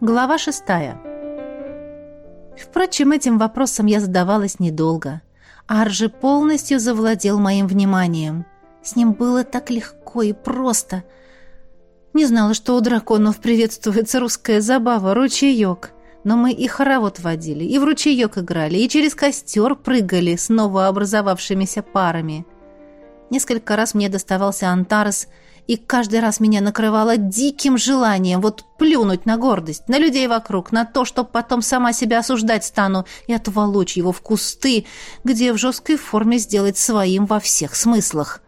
Глава шестая. Впрочем, этим вопросом я задавалась недолго. Аржи полностью завладел моим вниманием. С ним было так легко и просто. Не знала, что у драконов приветствуется русская забава ручеёк. Но мы и хоровод водили, и в ручеёк играли, и через костер прыгали с новообразовавшимися парами. Несколько раз мне доставался Антарес – и каждый раз меня накрывало диким желанием вот плюнуть на гордость, на людей вокруг, на то, что потом сама себя осуждать стану и отволочь его в кусты, где в жесткой форме сделать своим во всех смыслах.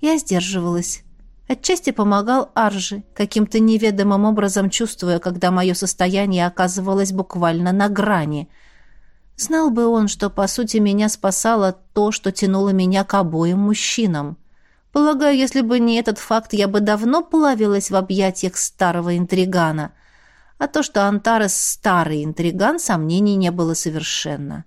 Я сдерживалась. Отчасти помогал Аржи, каким-то неведомым образом чувствуя, когда мое состояние оказывалось буквально на грани. Знал бы он, что, по сути, меня спасало то, что тянуло меня к обоим мужчинам. Полагаю, если бы не этот факт, я бы давно плавилась в объятиях старого интригана. А то, что Антарес старый интриган, сомнений не было совершенно.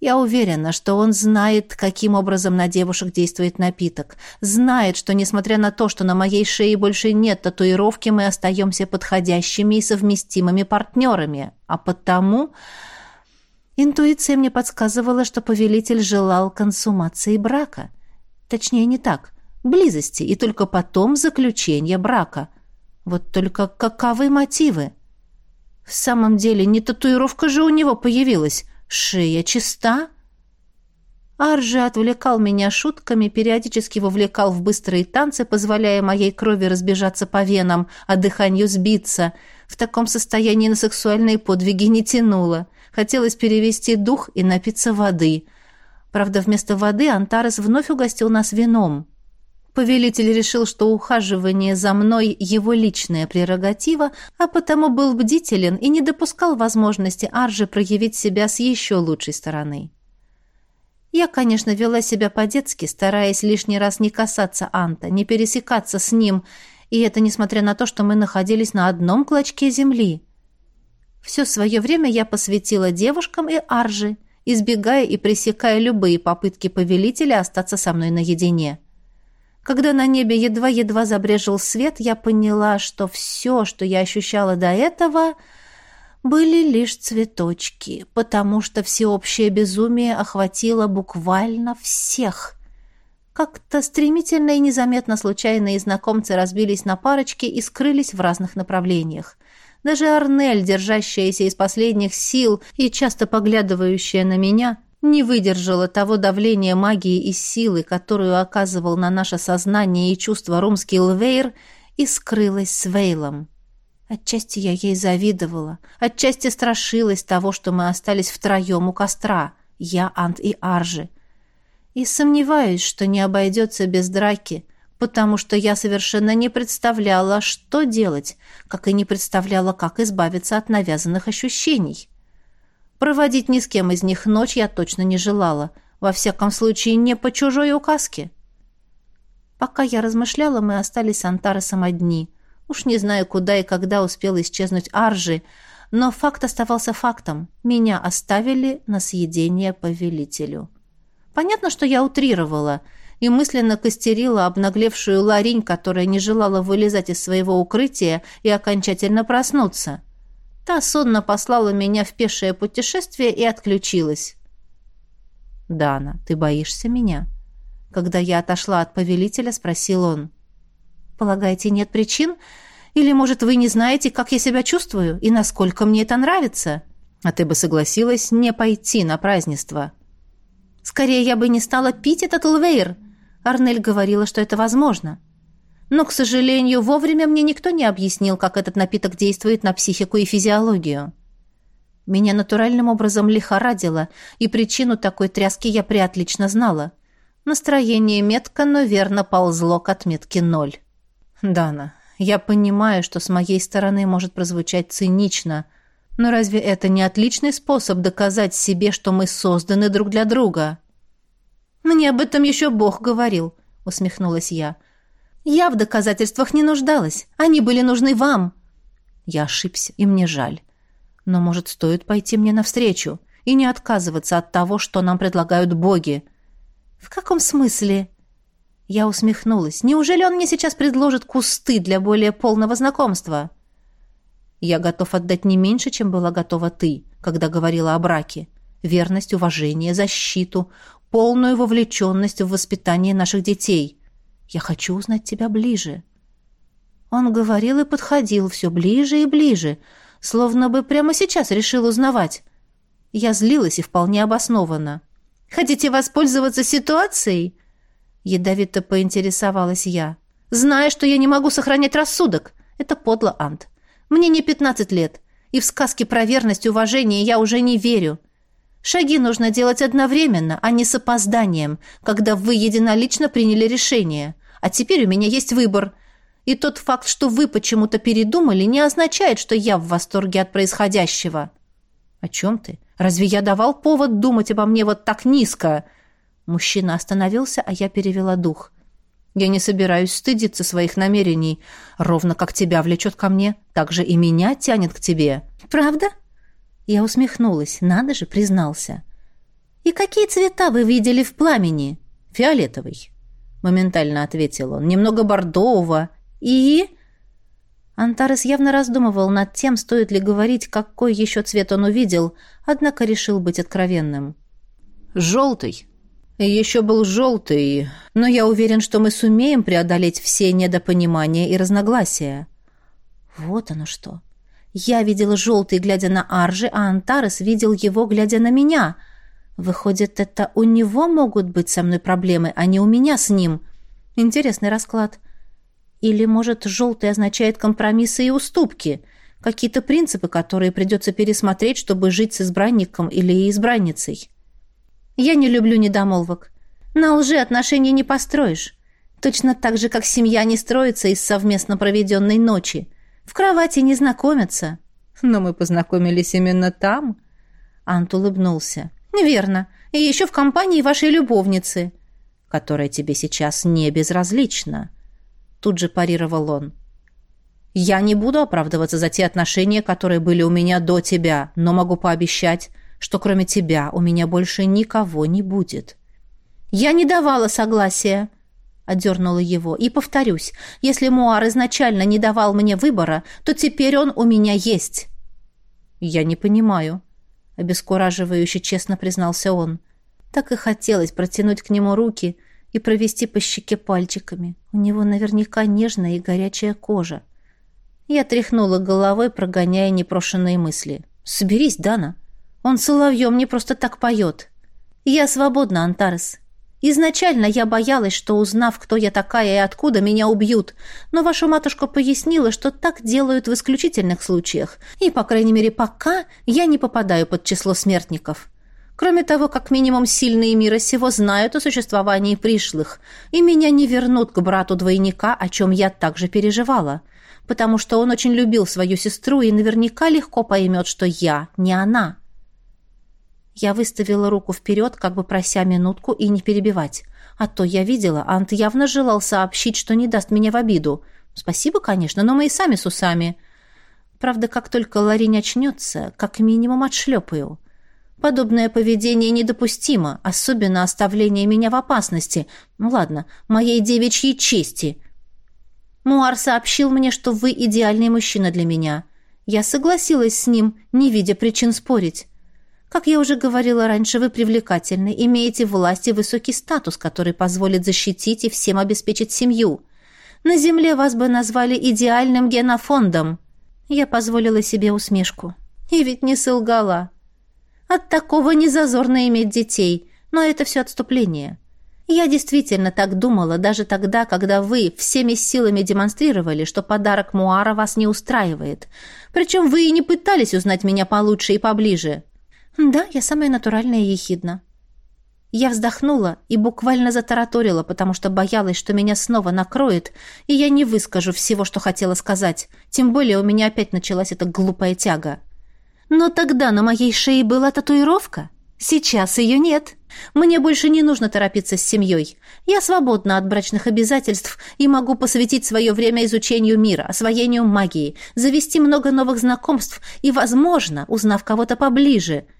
Я уверена, что он знает, каким образом на девушек действует напиток. Знает, что, несмотря на то, что на моей шее больше нет татуировки, мы остаемся подходящими и совместимыми партнерами. А потому... Интуиция мне подсказывала, что повелитель желал консумации брака. Точнее, не так близости и только потом заключение брака. Вот только каковы мотивы? В самом деле, не татуировка же у него появилась. Шея чиста. Аржи отвлекал меня шутками, периодически вовлекал в быстрые танцы, позволяя моей крови разбежаться по венам, а дыханию сбиться. В таком состоянии на сексуальные подвиги не тянуло. Хотелось перевести дух и напиться воды. Правда, вместо воды Антарес вновь угостил нас вином. Повелитель решил, что ухаживание за мной – его личная прерогатива, а потому был бдителен и не допускал возможности Аржи проявить себя с еще лучшей стороны. Я, конечно, вела себя по-детски, стараясь лишний раз не касаться Анта, не пересекаться с ним, и это несмотря на то, что мы находились на одном клочке земли. Все свое время я посвятила девушкам и Аржи, избегая и пресекая любые попытки повелителя остаться со мной наедине – когда на небе едва-едва забрежил свет, я поняла, что все, что я ощущала до этого, были лишь цветочки, потому что всеобщее безумие охватило буквально всех. Как-то стремительно и незаметно случайные знакомцы разбились на парочки и скрылись в разных направлениях. Даже Арнель, держащаяся из последних сил и часто поглядывающая на меня, не выдержала того давления магии и силы, которую оказывал на наше сознание и чувство румский Лвейр, и скрылась с Вейлом. Отчасти я ей завидовала, отчасти страшилась того, что мы остались втроем у костра, я, Ант и Аржи. И сомневаюсь, что не обойдется без драки, потому что я совершенно не представляла, что делать, как и не представляла, как избавиться от навязанных ощущений. Проводить ни с кем из них ночь я точно не желала, во всяком случае не по чужой указке. Пока я размышляла, мы остались с Антаресом одни. Уж не знаю, куда и когда успел исчезнуть Аржи, но факт оставался фактом. Меня оставили на съедение повелителю. Понятно, что я утрировала и мысленно костерила обнаглевшую Ларинь, которая не желала вылезать из своего укрытия и окончательно проснуться. — Та сонно послала меня в пешее путешествие и отключилась. «Дана, ты боишься меня?» Когда я отошла от повелителя, спросил он. «Полагаете, нет причин? Или, может, вы не знаете, как я себя чувствую и насколько мне это нравится?» «А ты бы согласилась не пойти на празднество?» «Скорее, я бы не стала пить этот лвейр!» Арнель говорила, что это возможно. Но, к сожалению, вовремя мне никто не объяснил, как этот напиток действует на психику и физиологию. Меня натуральным образом лихорадило, и причину такой тряски я приотлично знала. Настроение метко, но верно ползло к отметке ноль. «Дана, я понимаю, что с моей стороны может прозвучать цинично, но разве это не отличный способ доказать себе, что мы созданы друг для друга?» «Мне об этом еще Бог говорил», — усмехнулась я. — я в доказательствах не нуждалась. Они были нужны вам. Я ошибся, и мне жаль. Но, может, стоит пойти мне навстречу и не отказываться от того, что нам предлагают боги. В каком смысле? Я усмехнулась. Неужели он мне сейчас предложит кусты для более полного знакомства? Я готов отдать не меньше, чем была готова ты, когда говорила о браке. Верность, уважение, защиту, полную вовлеченность в воспитание наших детей — я хочу узнать тебя ближе». Он говорил и подходил все ближе и ближе, словно бы прямо сейчас решил узнавать. Я злилась и вполне обоснованно. «Хотите воспользоваться ситуацией?» Ядовито поинтересовалась я. «Зная, что я не могу сохранять рассудок. Это подло, Ант. Мне не пятнадцать лет, и в сказки про верность и уважение я уже не верю. Шаги нужно делать одновременно, а не с опозданием, когда вы единолично приняли решение. А теперь у меня есть выбор. И тот факт, что вы почему-то передумали, не означает, что я в восторге от происходящего. О чем ты? Разве я давал повод думать обо мне вот так низко? Мужчина остановился, а я перевела дух. Я не собираюсь стыдиться своих намерений. Ровно как тебя влечет ко мне, так же и меня тянет к тебе. Правда? Я усмехнулась. Надо же, признался. И какие цвета вы видели в пламени? Фиолетовый моментально ответил он. Немного бордового. И... Антарес явно раздумывал над тем, стоит ли говорить, какой еще цвет он увидел, однако решил быть откровенным. «Желтый», еще был желтый, но я уверен, что мы сумеем преодолеть все недопонимания и разногласия. Вот оно что. Я видела желтый, глядя на Аржи, а Антарес видел его, глядя на меня. Выходит, это у него могут быть со мной проблемы, а не у меня с ним. Интересный расклад. Или, может, желтый означает компромиссы и уступки, какие-то принципы, которые придется пересмотреть, чтобы жить с избранником или избранницей. Я не люблю недомолвок. На лжи отношения не построишь. Точно так же, как семья не строится из совместно проведенной ночи. В кровати не знакомятся. Но мы познакомились именно там. Ант улыбнулся. Верно. И еще в компании вашей любовницы, которая тебе сейчас не безразлична. Тут же парировал он. Я не буду оправдываться за те отношения, которые были у меня до тебя, но могу пообещать, что кроме тебя у меня больше никого не будет. Я не давала согласия, одернула его. И повторюсь, если Муар изначально не давал мне выбора, то теперь он у меня есть. Я не понимаю, обескураживающе честно признался он. Так и хотелось протянуть к нему руки и провести по щеке пальчиками. У него наверняка нежная и горячая кожа. Я тряхнула головой, прогоняя непрошенные мысли. «Соберись, Дана. Он соловьем не просто так поет. Я свободна, Антарес. Изначально я боялась, что, узнав, кто я такая и откуда, меня убьют. Но ваша матушка пояснила, что так делают в исключительных случаях. И, по крайней мере, пока я не попадаю под число смертников. Кроме того, как минимум сильные мира сего знают о существовании пришлых, и меня не вернут к брату двойника, о чем я также переживала, потому что он очень любил свою сестру и наверняка легко поймет, что я не она. Я выставила руку вперед, как бы прося минутку и не перебивать. А то я видела, Ант явно желал сообщить, что не даст меня в обиду. Спасибо, конечно, но мы и сами с усами. Правда, как только Ларин очнется, как минимум отшлепаю. Подобное поведение недопустимо, особенно оставление меня в опасности. Ну ладно, моей девичьей чести. Муар сообщил мне, что вы идеальный мужчина для меня. Я согласилась с ним, не видя причин спорить. Как я уже говорила раньше, вы привлекательны, имеете власть и высокий статус, который позволит защитить и всем обеспечить семью. На земле вас бы назвали идеальным генофондом. Я позволила себе усмешку. И ведь не солгала. От такого не зазорно иметь детей, но это все отступление. Я действительно так думала даже тогда, когда вы всеми силами демонстрировали, что подарок Муара вас не устраивает. Причем вы и не пытались узнать меня получше и поближе. Да, я самая натуральная ехидна. Я вздохнула и буквально затараторила, потому что боялась, что меня снова накроет, и я не выскажу всего, что хотела сказать, тем более у меня опять началась эта глупая тяга. Но тогда на моей шее была татуировка. Сейчас ее нет. Мне больше не нужно торопиться с семьей. Я свободна от брачных обязательств и могу посвятить свое время изучению мира, освоению магии, завести много новых знакомств и, возможно, узнав кого-то поближе –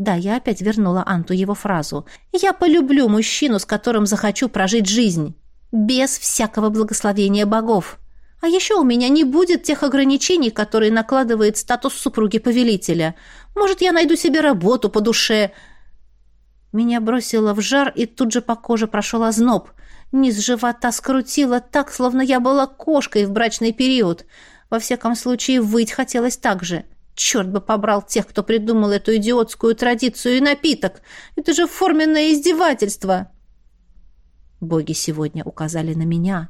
да, я опять вернула Анту его фразу. «Я полюблю мужчину, с которым захочу прожить жизнь. Без всякого благословения богов. А еще у меня не будет тех ограничений, которые накладывает статус супруги-повелителя. Может, я найду себе работу по душе». Меня бросило в жар, и тут же по коже прошел озноб. Низ живота скрутило так, словно я была кошкой в брачный период. Во всяком случае, выть хотелось так же. Черт бы побрал тех, кто придумал эту идиотскую традицию и напиток. Это же форменное издевательство. Боги сегодня указали на меня,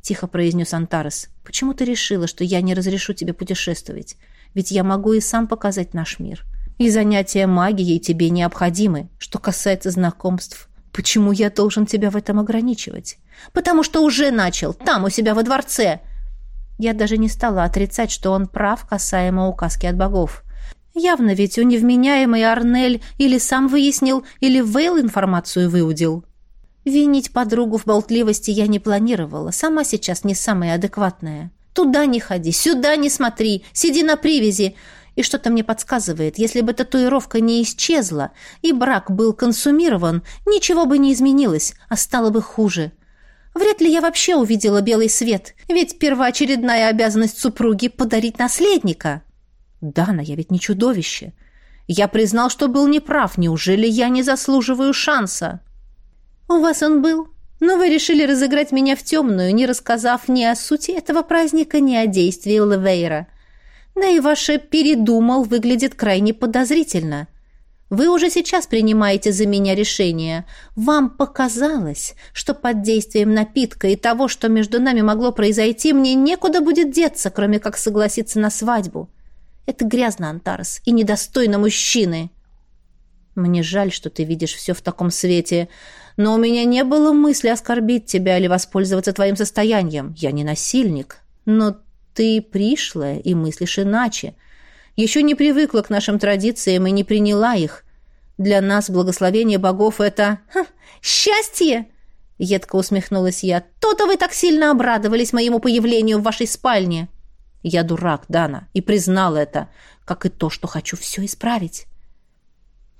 тихо произнес Антарес. Почему ты решила, что я не разрешу тебе путешествовать? Ведь я могу и сам показать наш мир. И занятия магией тебе необходимы. Что касается знакомств, почему я должен тебя в этом ограничивать? Потому что уже начал, там, у себя во дворце. Я даже не стала отрицать, что он прав касаемо указки от богов. Явно ведь у невменяемый Арнель или сам выяснил, или Вейл информацию выудил. Винить подругу в болтливости я не планировала, сама сейчас не самая адекватная. Туда не ходи, сюда не смотри, сиди на привязи. И что-то мне подсказывает, если бы татуировка не исчезла и брак был консумирован, ничего бы не изменилось, а стало бы хуже. Вряд ли я вообще увидела белый свет, ведь первоочередная обязанность супруги — подарить наследника. Дана, я ведь не чудовище. Я признал, что был неправ. Неужели я не заслуживаю шанса? У вас он был, но вы решили разыграть меня в темную, не рассказав ни о сути этого праздника, ни о действии Левейра. Да и ваше «передумал» выглядит крайне подозрительно. — вы уже сейчас принимаете за меня решение. Вам показалось, что под действием напитка и того, что между нами могло произойти, мне некуда будет деться, кроме как согласиться на свадьбу. Это грязно, Антарес, и недостойно мужчины. Мне жаль, что ты видишь все в таком свете, но у меня не было мысли оскорбить тебя или воспользоваться твоим состоянием. Я не насильник, но ты пришла, и мыслишь иначе. Еще не привыкла к нашим традициям и не приняла их. Для нас благословение богов это... Ха, счастье!» Едко усмехнулась я. «То-то вы так сильно обрадовались моему появлению в вашей спальне!» Я дурак, Дана, и признал это, как и то, что хочу все исправить.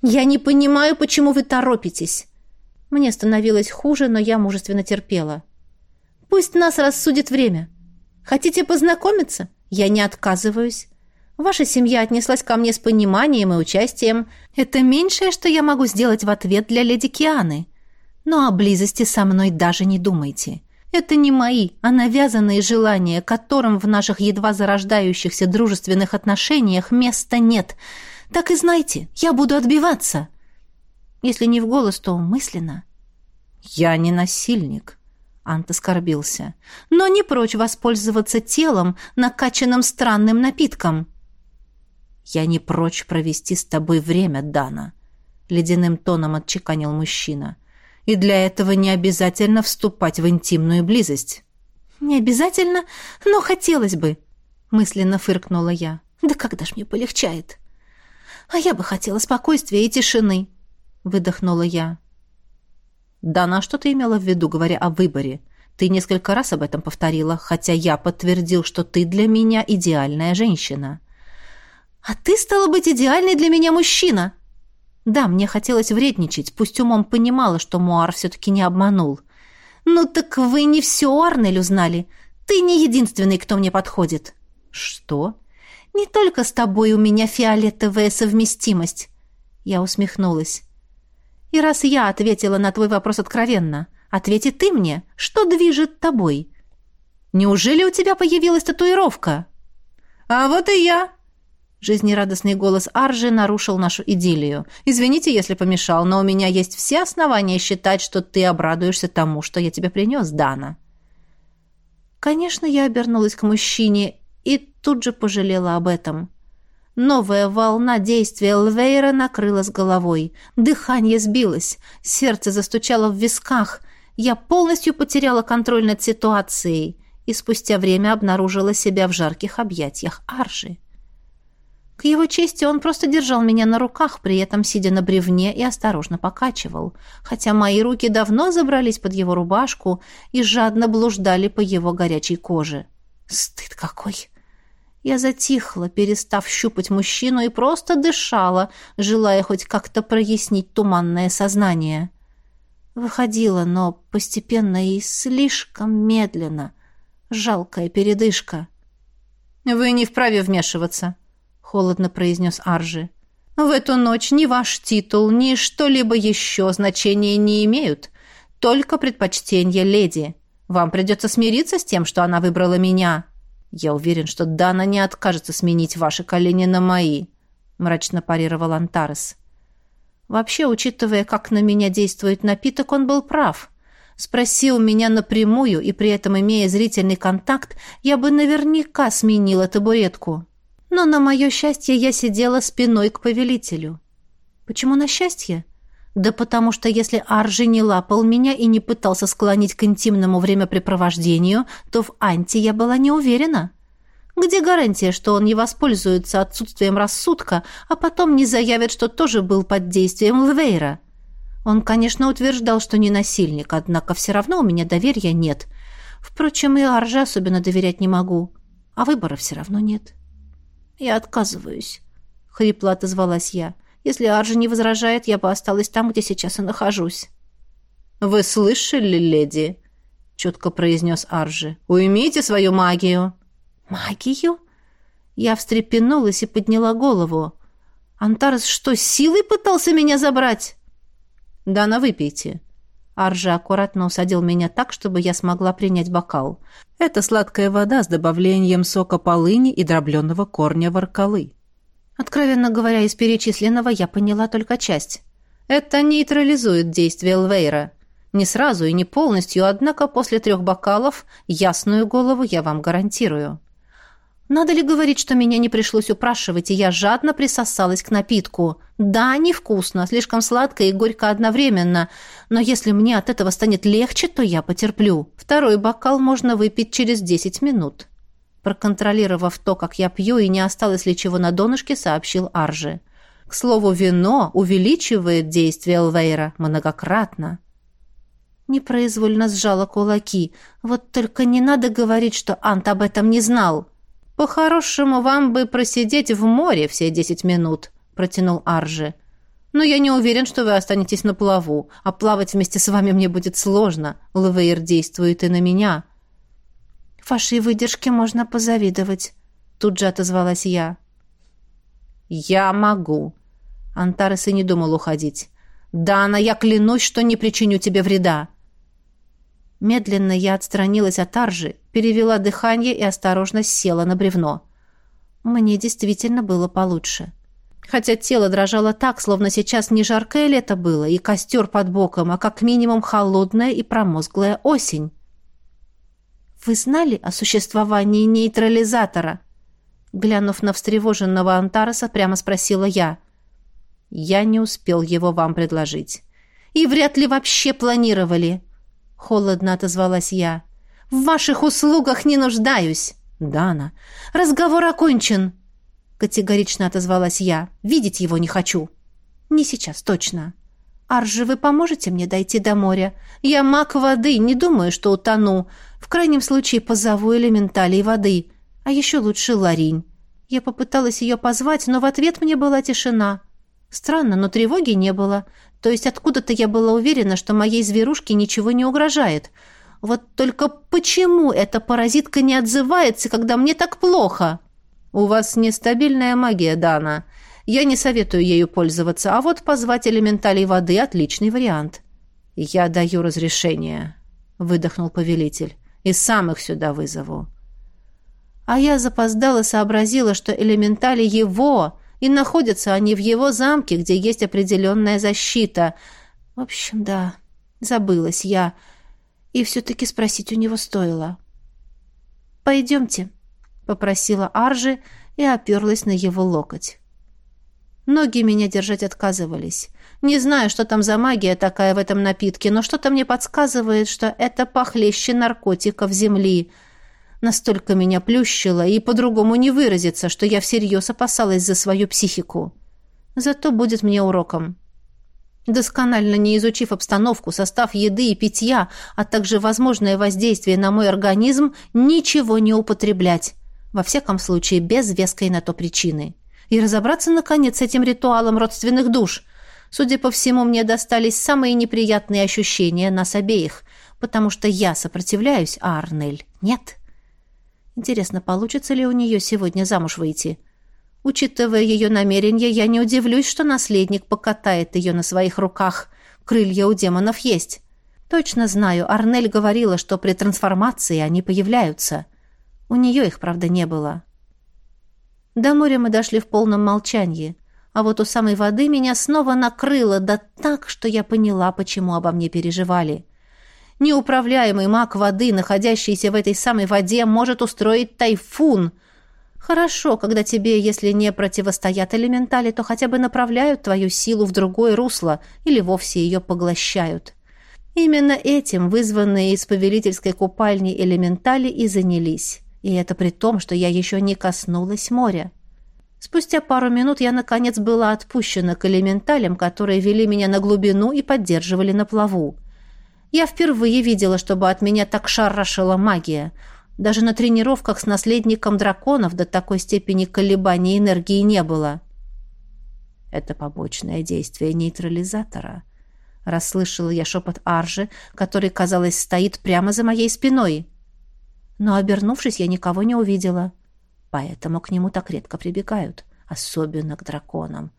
«Я не понимаю, почему вы торопитесь!» Мне становилось хуже, но я мужественно терпела. «Пусть нас рассудит время. Хотите познакомиться? Я не отказываюсь. Ваша семья отнеслась ко мне с пониманием и участием. Это меньшее, что я могу сделать в ответ для леди Кианы. Но о близости со мной даже не думайте. Это не мои, а навязанные желания, которым в наших едва зарождающихся дружественных отношениях места нет. Так и знайте, я буду отбиваться. Если не в голос, то мысленно. Я не насильник, Ант оскорбился, но не прочь воспользоваться телом, накачанным странным напитком. «Я не прочь провести с тобой время, Дана», — ледяным тоном отчеканил мужчина. «И для этого не обязательно вступать в интимную близость». «Не обязательно, но хотелось бы», — мысленно фыркнула я. «Да когда ж мне полегчает?» «А я бы хотела спокойствия и тишины», — выдохнула я. «Дана, что ты имела в виду, говоря о выборе? Ты несколько раз об этом повторила, хотя я подтвердил, что ты для меня идеальная женщина». «А ты, стала быть, идеальный для меня мужчина!» Да, мне хотелось вредничать, пусть умом понимала, что Муар все-таки не обманул. «Ну так вы не все Арнель узнали. Ты не единственный, кто мне подходит». «Что?» «Не только с тобой у меня фиолетовая совместимость». Я усмехнулась. «И раз я ответила на твой вопрос откровенно, ответи ты мне, что движет тобой?» «Неужели у тебя появилась татуировка?» «А вот и я!» Жизнерадостный голос Аржи нарушил нашу идиллию. «Извините, если помешал, но у меня есть все основания считать, что ты обрадуешься тому, что я тебе принес, Дана». Конечно, я обернулась к мужчине и тут же пожалела об этом. Новая волна действия Лвейра накрыла с головой. Дыхание сбилось, сердце застучало в висках. Я полностью потеряла контроль над ситуацией и спустя время обнаружила себя в жарких объятиях Аржи. К его чести, он просто держал меня на руках, при этом сидя на бревне и осторожно покачивал, хотя мои руки давно забрались под его рубашку и жадно блуждали по его горячей коже. Стыд какой! Я затихла, перестав щупать мужчину, и просто дышала, желая хоть как-то прояснить туманное сознание. Выходила, но постепенно и слишком медленно. Жалкая передышка. «Вы не вправе вмешиваться», холодно произнес Аржи. «В эту ночь ни ваш титул, ни что-либо еще значения не имеют, только предпочтение леди. Вам придется смириться с тем, что она выбрала меня. Я уверен, что Дана не откажется сменить ваши колени на мои», мрачно парировал Антарес. «Вообще, учитывая, как на меня действует напиток, он был прав». Спросил меня напрямую и при этом имея зрительный контакт, я бы наверняка сменила табуретку. Но на мое счастье я сидела спиной к повелителю. Почему на счастье? Да потому что если Аржи не лапал меня и не пытался склонить к интимному времяпрепровождению, то в Анте я была не уверена. Где гарантия, что он не воспользуется отсутствием рассудка, а потом не заявит, что тоже был под действием Лвейра? Он, конечно, утверждал, что не насильник, однако все равно у меня доверия нет. Впрочем, и Арже особенно доверять не могу, а выбора все равно нет». Я отказываюсь. Хрипло отозвалась я. Если Аржи не возражает, я бы осталась там, где сейчас и нахожусь. Вы слышали, леди? Четко произнес Аржи. Уймите свою магию. Магию? Я встрепенулась и подняла голову. Антарес что, силой пытался меня забрать? Да, на выпейте. Аржа аккуратно усадил меня так, чтобы я смогла принять бокал. Это сладкая вода с добавлением сока полыни и дробленного корня воркалы. Откровенно говоря, из перечисленного я поняла только часть. Это нейтрализует действие Элвейра. Не сразу и не полностью, однако после трех бокалов ясную голову я вам гарантирую. Надо ли говорить, что меня не пришлось упрашивать, и я жадно присосалась к напитку? Да, невкусно, слишком сладко и горько одновременно, но если мне от этого станет легче, то я потерплю. Второй бокал можно выпить через 10 минут. Проконтролировав то, как я пью и не осталось ли чего на донышке, сообщил Аржи. К слову, вино увеличивает действие Элвейра многократно. Непроизвольно сжала кулаки. Вот только не надо говорить, что Ант об этом не знал. — «По-хорошему, вам бы просидеть в море все десять минут», — протянул Аржи. «Но я не уверен, что вы останетесь на плаву, а плавать вместе с вами мне будет сложно. Лавейр действует и на меня». «Вашей выдержке можно позавидовать», — тут же отозвалась я. «Я могу». Антарес и не думал уходить. «Дана, я клянусь, что не причиню тебе вреда». Медленно я отстранилась от аржи, перевела дыхание и осторожно села на бревно. Мне действительно было получше. Хотя тело дрожало так, словно сейчас не жаркое лето было и костер под боком, а как минимум холодная и промозглая осень. «Вы знали о существовании нейтрализатора?» Глянув на встревоженного Антараса, прямо спросила я. «Я не успел его вам предложить. И вряд ли вообще планировали» холодно отозвалась я. В ваших услугах не нуждаюсь. Дана, разговор окончен, категорично отозвалась я. Видеть его не хочу. Не сейчас, точно. Аржи, вы поможете мне дойти до моря? Я маг воды, не думаю, что утону. В крайнем случае позову элементалей воды, а еще лучше Ларинь. Я попыталась ее позвать, но в ответ мне была тишина. Странно, но тревоги не было. То есть откуда-то я была уверена, что моей зверушке ничего не угрожает. Вот только почему эта паразитка не отзывается, когда мне так плохо? У вас нестабильная магия, Дана. Я не советую ею пользоваться, а вот позвать элементалей воды – отличный вариант. Я даю разрешение, – выдохнул повелитель, – и сам их сюда вызову. А я запоздала сообразила, что элементали его – и находятся они в его замке, где есть определенная защита. В общем, да, забылась я. И все-таки спросить у него стоило. «Пойдемте», — попросила Аржи и оперлась на его локоть. Ноги меня держать отказывались. Не знаю, что там за магия такая в этом напитке, но что-то мне подсказывает, что это похлеще наркотиков земли — Настолько меня плющило, и по-другому не выразиться, что я всерьез опасалась за свою психику. Зато будет мне уроком. Досконально не изучив обстановку, состав еды и питья, а также возможное воздействие на мой организм, ничего не употреблять. Во всяком случае, без веской на то причины. И разобраться, наконец, с этим ритуалом родственных душ. Судя по всему, мне достались самые неприятные ощущения нас обеих, потому что я сопротивляюсь, а Арнель нет». Интересно, получится ли у нее сегодня замуж выйти? Учитывая ее намерения, я не удивлюсь, что наследник покатает ее на своих руках. Крылья у демонов есть. Точно знаю, Арнель говорила, что при трансформации они появляются. У нее их, правда, не было. До моря мы дошли в полном молчании. А вот у самой воды меня снова накрыло, да так, что я поняла, почему обо мне переживали. — Неуправляемый маг воды, находящийся в этой самой воде, может устроить тайфун. Хорошо, когда тебе, если не противостоят элементали, то хотя бы направляют твою силу в другое русло или вовсе ее поглощают. Именно этим вызванные из повелительской купальни элементали и занялись. И это при том, что я еще не коснулась моря. Спустя пару минут я, наконец, была отпущена к элементалям, которые вели меня на глубину и поддерживали на плаву. Я впервые видела, чтобы от меня так шарашила магия. Даже на тренировках с наследником драконов до такой степени колебаний энергии не было. Это побочное действие нейтрализатора. Расслышала я шепот Аржи, который, казалось, стоит прямо за моей спиной. Но, обернувшись, я никого не увидела. Поэтому к нему так редко прибегают, особенно к драконам.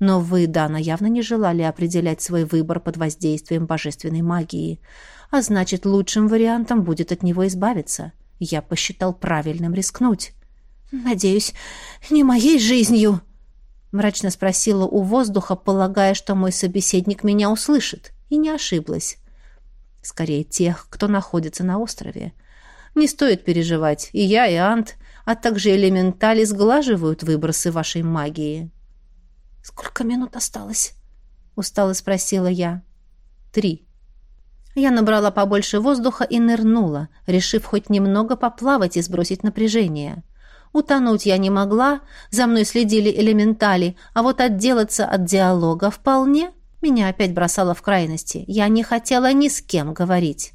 Но вы, Дана, явно не желали определять свой выбор под воздействием божественной магии. А значит, лучшим вариантом будет от него избавиться. Я посчитал правильным рискнуть. «Надеюсь, не моей жизнью!» Мрачно спросила у воздуха, полагая, что мой собеседник меня услышит. И не ошиблась. Скорее, тех, кто находится на острове. Не стоит переживать. И я, и Ант, а также элементали сглаживают выбросы вашей магии. «Сколько минут осталось?» — устало спросила я. «Три». Я набрала побольше воздуха и нырнула, решив хоть немного поплавать и сбросить напряжение. Утонуть я не могла, за мной следили элементали, а вот отделаться от диалога вполне меня опять бросало в крайности. Я не хотела ни с кем говорить.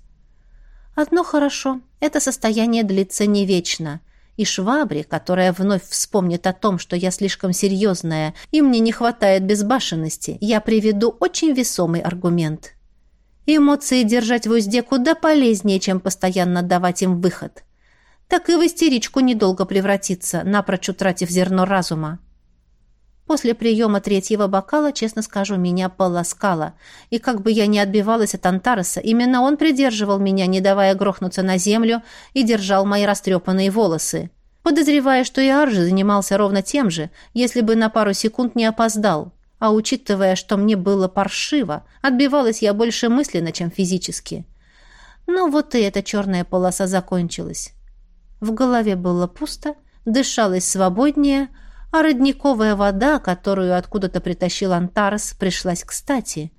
Одно хорошо, это состояние длится не вечно — и швабре, которая вновь вспомнит о том, что я слишком серьезная и мне не хватает безбашенности, я приведу очень весомый аргумент. Эмоции держать в узде куда полезнее, чем постоянно давать им выход. Так и в истеричку недолго превратиться, напрочь утратив зерно разума. После приема третьего бокала честно скажу, меня полоскало. И как бы я ни отбивалась от Антареса, именно он придерживал меня, не давая грохнуться на землю, и держал мои растрепанные волосы. Подозревая, что и Аржи занимался ровно тем же, если бы на пару секунд не опоздал. А учитывая, что мне было паршиво, отбивалась я больше мысленно, чем физически. Но вот и эта черная полоса закончилась. В голове было пусто, дышалось свободнее – а родниковая вода, которую откуда-то притащил Антарес, пришлась кстати.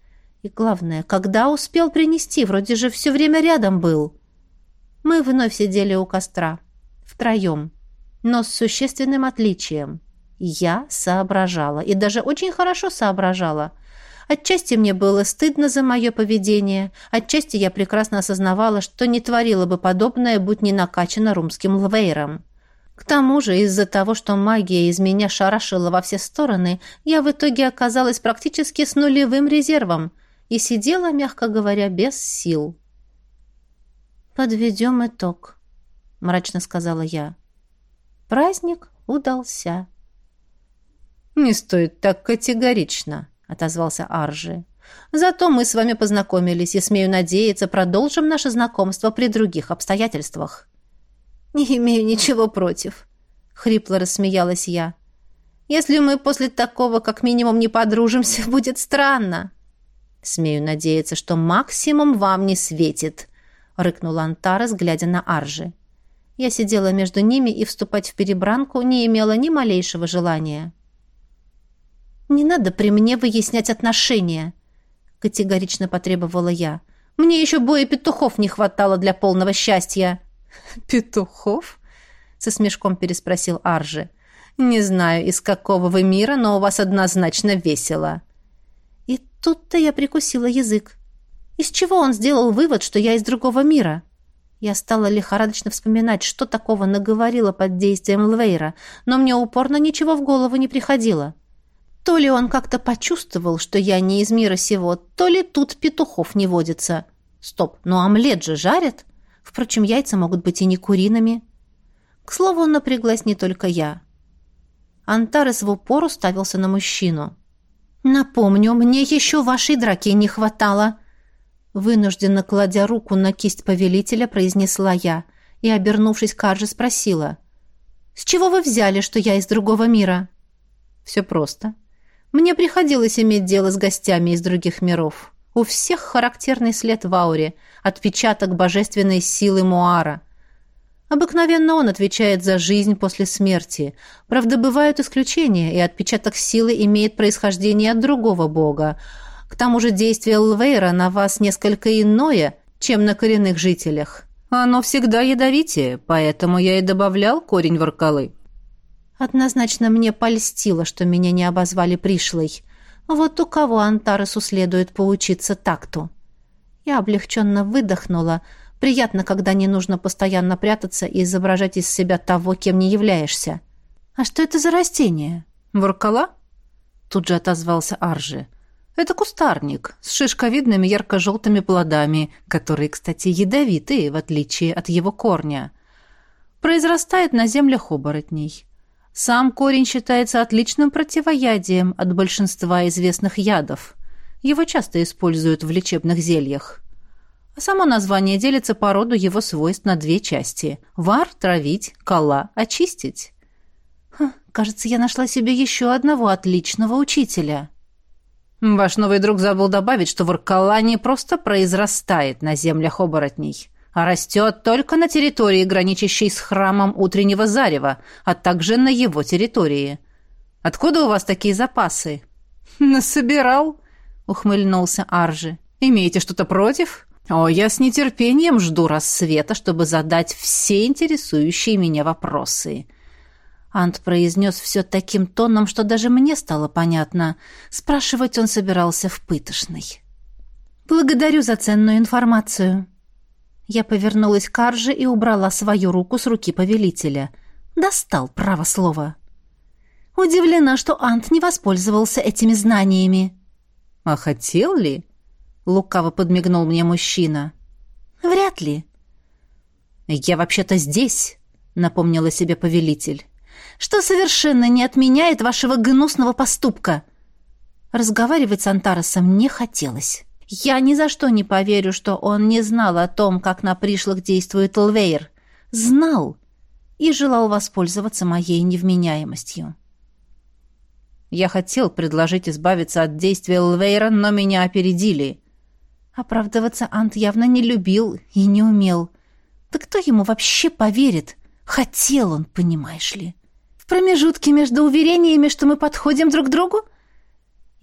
И главное, когда успел принести, вроде же все время рядом был. Мы вновь сидели у костра. Втроем. Но с существенным отличием. Я соображала. И даже очень хорошо соображала. Отчасти мне было стыдно за мое поведение. Отчасти я прекрасно осознавала, что не творила бы подобное, будь не накачана румским лвейром. К тому же, из-за того, что магия из меня шарашила во все стороны, я в итоге оказалась практически с нулевым резервом и сидела, мягко говоря, без сил. «Подведем итог», — мрачно сказала я. «Праздник удался». «Не стоит так категорично», — отозвался Аржи. «Зато мы с вами познакомились и, смею надеяться, продолжим наше знакомство при других обстоятельствах». Не имею ничего против», — хрипло рассмеялась я. «Если мы после такого как минимум не подружимся, будет странно». «Смею надеяться, что максимум вам не светит», — рыкнул Антарес, глядя на Аржи. Я сидела между ними и вступать в перебранку не имела ни малейшего желания. «Не надо при мне выяснять отношения», — категорично потребовала я. «Мне еще боя петухов не хватало для полного счастья». «Петухов?» — со смешком переспросил Аржи. «Не знаю, из какого вы мира, но у вас однозначно весело». И тут-то я прикусила язык. Из чего он сделал вывод, что я из другого мира? Я стала лихорадочно вспоминать, что такого наговорила под действием Лвейра, но мне упорно ничего в голову не приходило. То ли он как-то почувствовал, что я не из мира сего, то ли тут петухов не водится. Стоп, но омлет же жарят. Впрочем, яйца могут быть и не куриными. К слову, он напряглась не только я. Антарес в упор уставился на мужчину. «Напомню, мне еще вашей драки не хватало!» Вынужденно кладя руку на кисть повелителя, произнесла я и, обернувшись к Арже, спросила. «С чего вы взяли, что я из другого мира?» «Все просто. Мне приходилось иметь дело с гостями из других миров». У всех характерный след в ауре, отпечаток божественной силы Муара. Обыкновенно он отвечает за жизнь после смерти. Правда, бывают исключения, и отпечаток силы имеет происхождение от другого бога. К тому же действие Лвейра на вас несколько иное, чем на коренных жителях. Оно всегда ядовитее, поэтому я и добавлял корень воркалы. Однозначно мне польстило, что меня не обозвали пришлой. Вот у кого Антаресу следует поучиться такту. Я облегченно выдохнула. Приятно, когда не нужно постоянно прятаться и изображать из себя того, кем не являешься. «А что это за растение?» «Буркала?» Тут же отозвался Аржи. «Это кустарник с шишковидными ярко-желтыми плодами, которые, кстати, ядовитые, в отличие от его корня. Произрастает на землях оборотней. Сам корень считается отличным противоядием от большинства известных ядов. Его часто используют в лечебных зельях. А само название делится по роду его свойств на две части – вар – травить, кола – очистить. Хм, кажется, я нашла себе еще одного отличного учителя. Ваш новый друг забыл добавить, что варкала не просто произрастает на землях оборотней – растет только на территории, граничащей с храмом утреннего зарева, а также на его территории. Откуда у вас такие запасы? Насобирал, ухмыльнулся Аржи. Имеете что-то против? О, я с нетерпением жду рассвета, чтобы задать все интересующие меня вопросы. Ант произнес все таким тоном, что даже мне стало понятно. Спрашивать он собирался в пытошной. «Благодарю за ценную информацию», я повернулась к Арже и убрала свою руку с руки повелителя. Достал, право слово. Удивлена, что Ант не воспользовался этими знаниями. «А хотел ли?» — лукаво подмигнул мне мужчина. «Вряд ли». «Я вообще-то здесь», — напомнила себе повелитель. «Что совершенно не отменяет вашего гнусного поступка». Разговаривать с Антаросом не хотелось. Я ни за что не поверю, что он не знал о том, как на пришлых действует Лвейр. Знал и желал воспользоваться моей невменяемостью. Я хотел предложить избавиться от действия Лвейра, но меня опередили. Оправдываться Ант явно не любил и не умел. Да кто ему вообще поверит? Хотел он, понимаешь ли. В промежутке между уверениями, что мы подходим друг к другу,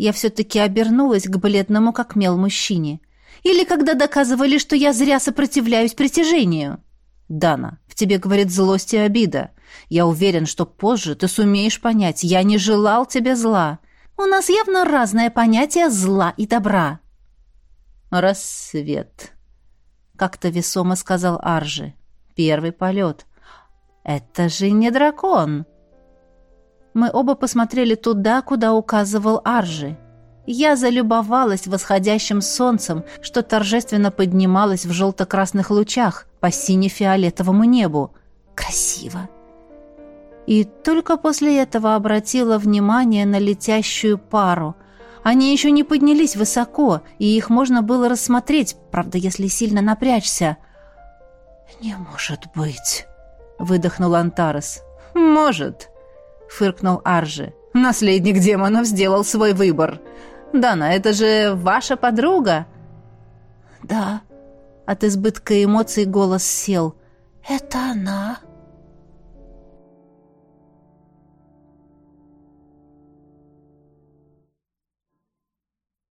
я все-таки обернулась к бледному, как мел, мужчине. Или когда доказывали, что я зря сопротивляюсь притяжению. Дана, в тебе говорит злость и обида. Я уверен, что позже ты сумеешь понять. Я не желал тебе зла. У нас явно разное понятие зла и добра. Рассвет. Как-то весомо сказал Аржи. Первый полет. Это же не дракон. Мы оба посмотрели туда, куда указывал Аржи. Я залюбовалась восходящим солнцем, что торжественно поднималось в желто-красных лучах по сине-фиолетовому небу. Красиво! И только после этого обратила внимание на летящую пару. Они еще не поднялись высоко, и их можно было рассмотреть, правда, если сильно напрячься. «Не может быть!» — выдохнул Антарес. «Может!» фыркнул Аржи. Наследник демонов сделал свой выбор. Дана, это же ваша подруга. Да. От избытка эмоций голос сел. Это она.